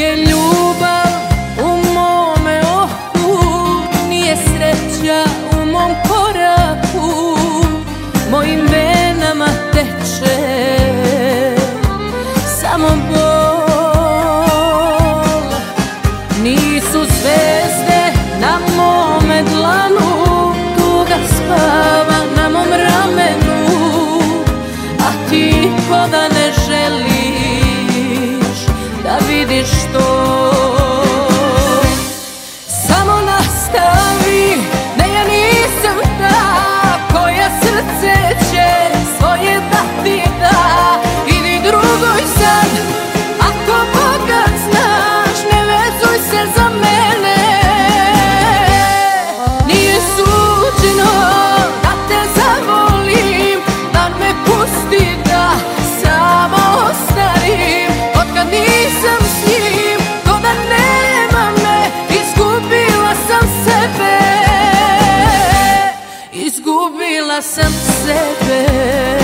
Yeah. Sam sebe